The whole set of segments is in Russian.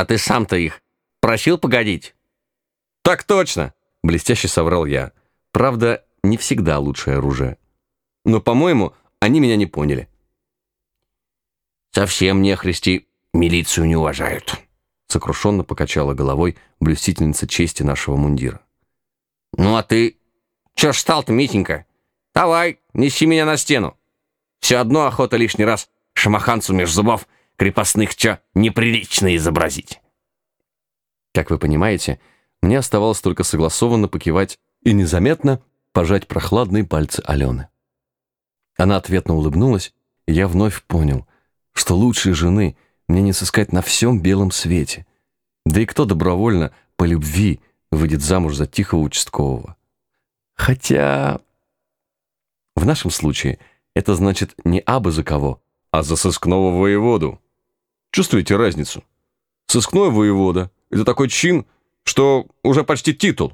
А ты сам-то их просил погодить? Так точно, блестяще соврал я. Правда, не всегда лучшее оружие. Но, по-моему, они меня не поняли. Совсем не христи милицию не уважают. Сокрушенно покачала головой блюстительница чести нашего мундира. Ну а ты чё ж стал-то, Митенька? Давай, неси меня на стену. Все одно охота лишний раз шамаханцу меж зубов крепостных чё неприлично изобразить. Как вы понимаете, мне оставалось только согласованно покивать и незаметно пожать прохладные пальцы Алены. Она ответно улыбнулась, и я вновь понял, что лучшей жены мне не сыскать на всем белом свете. Да и кто добровольно, по любви, выйдет замуж за тихого участкового? Хотя... В нашем случае это значит не абы за кого, а за сыскного воеводу. Чувствуете разницу? Сыскной воевода — это такой чин, что уже почти титул.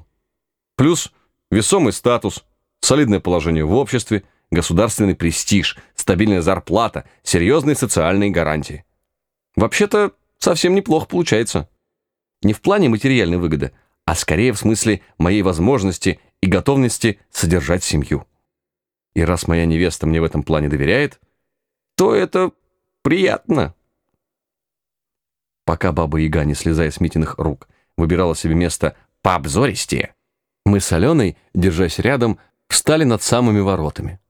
Плюс весомый статус, солидное положение в обществе, государственный престиж, стабильная зарплата, серьезные социальные гарантии. Вообще-то совсем неплохо получается. Не в плане материальной выгоды, а скорее в смысле моей возможности и готовности содержать семью. И раз моя невеста мне в этом плане доверяет, то это приятно. Пока баба Яга, не слезая с Митиных рук, выбирала себе место пообзористее, мы с Аленой, держась рядом, встали над самыми воротами.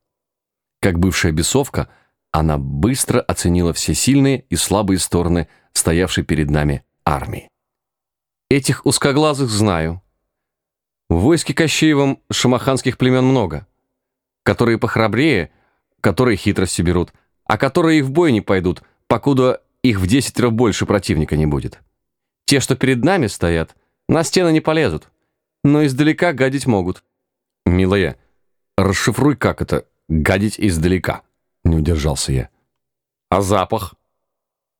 Как бывшая бесовка, она быстро оценила все сильные и слабые стороны стоявшей перед нами армии. Этих узкоглазых знаю. В войске Кощеевом шамаханских племен много, которые похрабрее, которые хитрости берут, а которые и в бой не пойдут, покуда их в десятеро больше противника не будет. Те, что перед нами стоят, на стены не полезут, но издалека гадить могут. Милая, расшифруй, как это «гадить издалека», — не удержался я. А запах?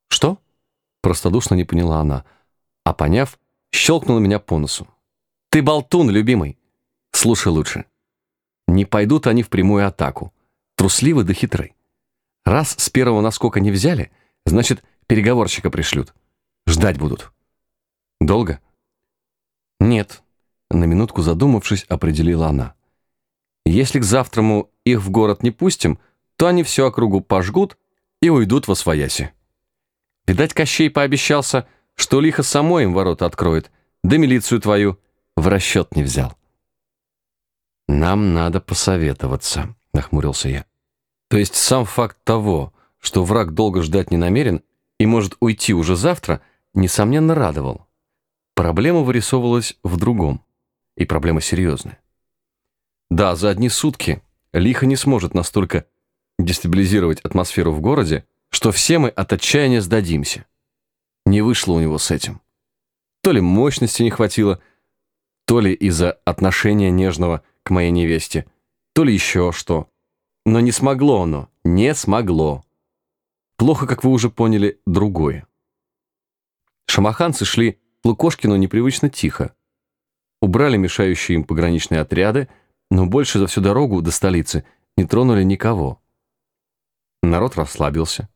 Что? Простодушно не поняла она, а поняв, щелкнула меня по носу. Ты болтун, любимый. Слушай лучше. Не пойдут они в прямую атаку. Трусливы да хитры. Раз с первого наскока не взяли, значит, переговорщика пришлют. Ждать будут. Долго? Нет. На минутку задумавшись, определила она. Если к завтраму их в город не пустим, то они всю округу пожгут и уйдут во свояси. Видать, Кощей пообещался, что лихо самой им ворота откроет, да милицию твою в расчет не взял. «Нам надо посоветоваться», — нахмурился я. То есть сам факт того, что враг долго ждать не намерен и может уйти уже завтра, несомненно радовал. Проблема вырисовывалась в другом, и проблема серьезная. Да, за одни сутки Лихо не сможет настолько дестабилизировать атмосферу в городе, что все мы от отчаяния сдадимся. Не вышло у него с этим. То ли мощности не хватило, то ли из-за отношения нежного к моей невесте, то ли еще что. Но не смогло оно, не смогло. Плохо, как вы уже поняли, другое. Шамаханцы шли к Лукошкину непривычно тихо. Убрали мешающие им пограничные отряды, но больше за всю дорогу до столицы не тронули никого. Народ расслабился.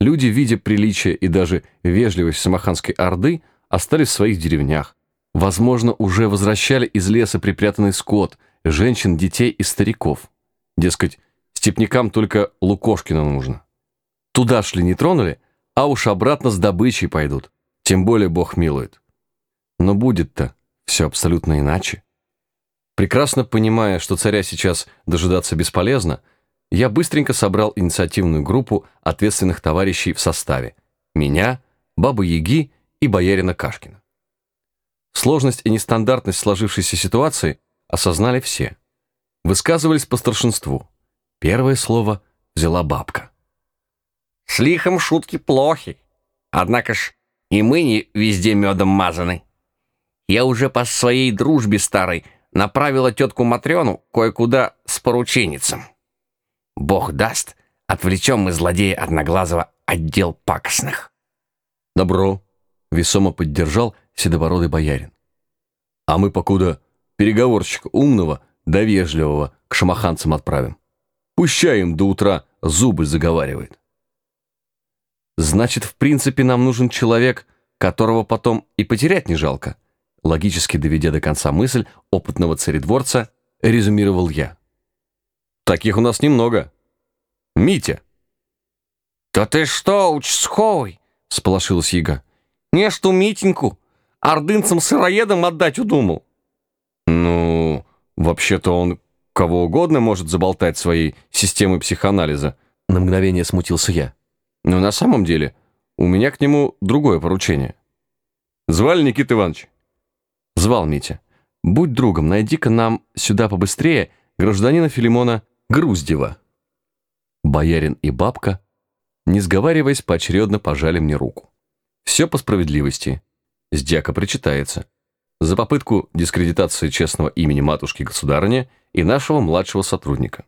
Люди, видя приличие и даже вежливость самоханской орды, остались в своих деревнях. Возможно, уже возвращали из леса припрятанный скот, женщин, детей и стариков. Дескать, Степнякам только Лукошкина нужно. Туда шли не тронули, а уж обратно с добычей пойдут. Тем более Бог милует. Но будет-то все абсолютно иначе. Прекрасно понимая, что царя сейчас дожидаться бесполезно, я быстренько собрал инициативную группу ответственных товарищей в составе. Меня, Бабы Яги и боярина Кашкина. Сложность и нестандартность сложившейся ситуации осознали все. Высказывались по старшинству. Первое слово взяла бабка. Лихом шутки плохи. Однако ж и мы не везде медом мазаны. Я уже по своей дружбе старой направила тетку Матрёну кое-куда с порученицем. Бог даст, отвлечем мы злодея Одноглазого отдел пакостных. Добро, весомо поддержал седобородый боярин. А мы покуда переговорщика умного, довежливого к шамаханцам отправим. Пущай им до утра зубы заговаривает. Значит, в принципе, нам нужен человек которого потом и потерять не жалко. Логически доведя до конца мысль опытного царедворца, резюмировал я. Таких у нас немного. Митя. «Да ты что, участковый?» — сполошилась Яга. «Не что Митеньку ордынцам-сыроедам отдать удумал». «Ну, вообще-то он кого угодно может заболтать своей системой психоанализа». На мгновение смутился я. «Но на самом деле у меня к нему другое поручение». «Звали Никита Иванович?» Звал Митя. «Будь другом, найди-ка нам сюда побыстрее гражданина Филимона Груздева». Боярин и бабка, не сговариваясь, поочередно пожали мне руку. Все по справедливости. С дьяка причитается. За попытку дискредитации честного имени матушки-государыни и нашего младшего сотрудника.